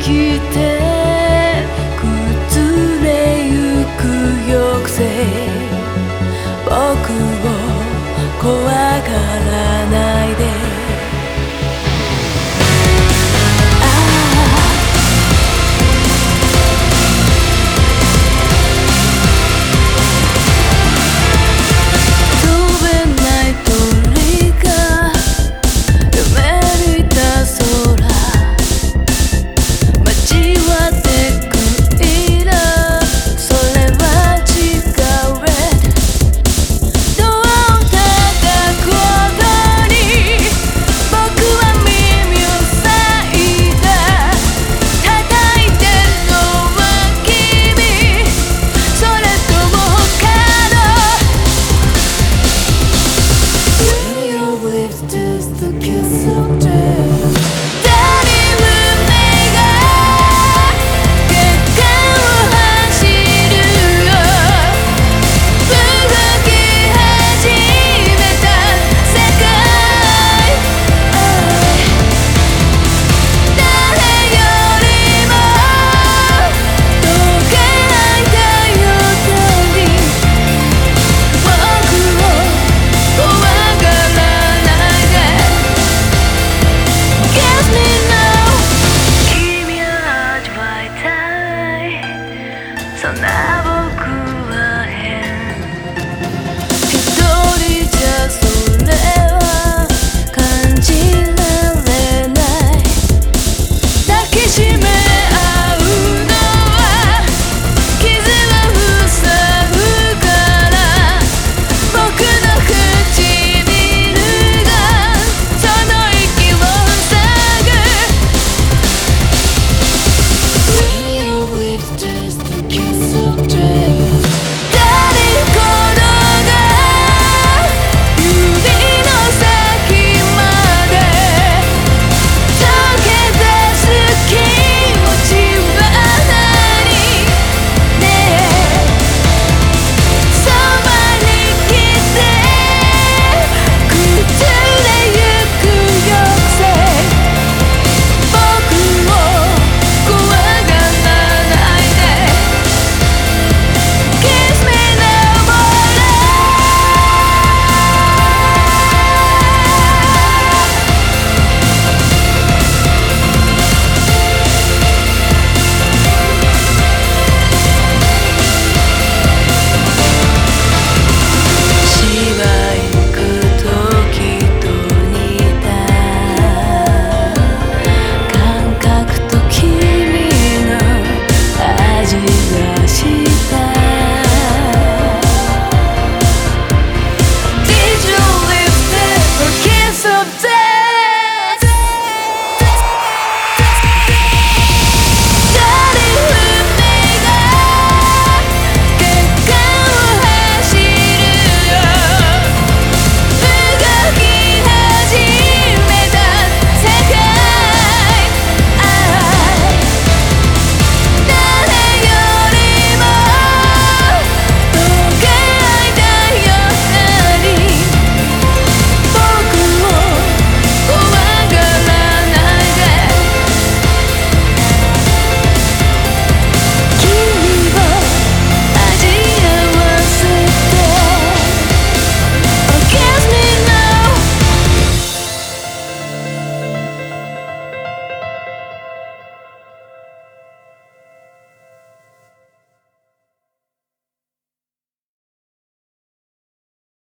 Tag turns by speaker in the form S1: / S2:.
S1: きて崩れゆく抑制僕を怖がる。Listen. subject